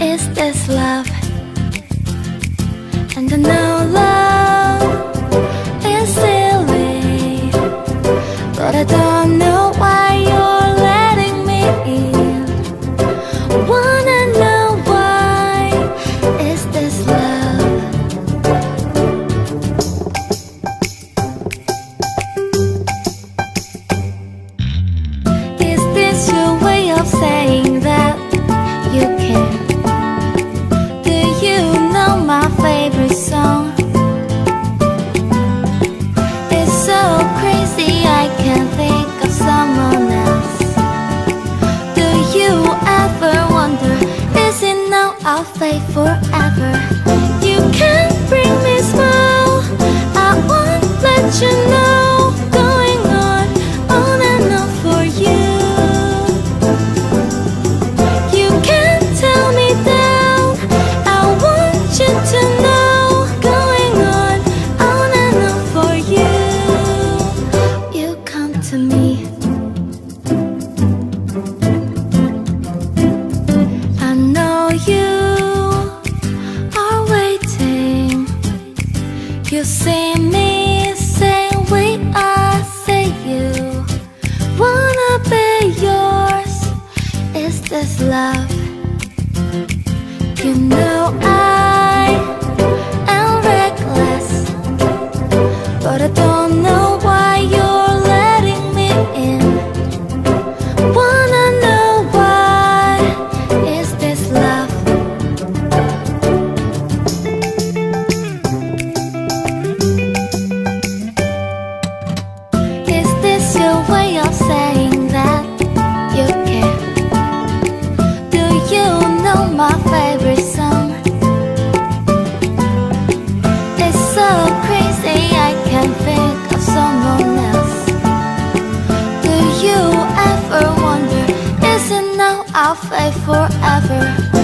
is this love? And I know love is silly, but I don't know why you're letting me in. Wanna know why is this love? play forever. You can bring me smile. I won't let you know. you see me, same way I see you. Wanna be yours? Is this love? I'll fight forever.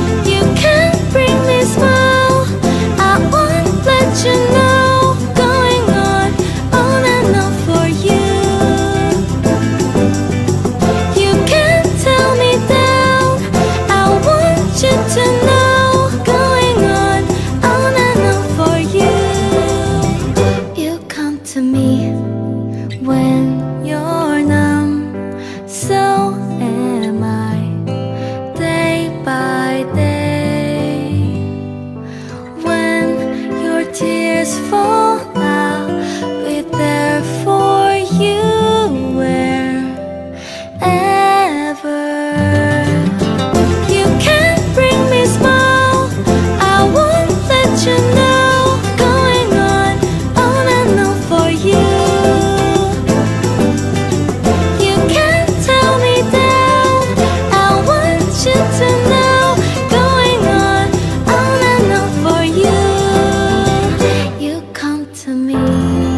for me.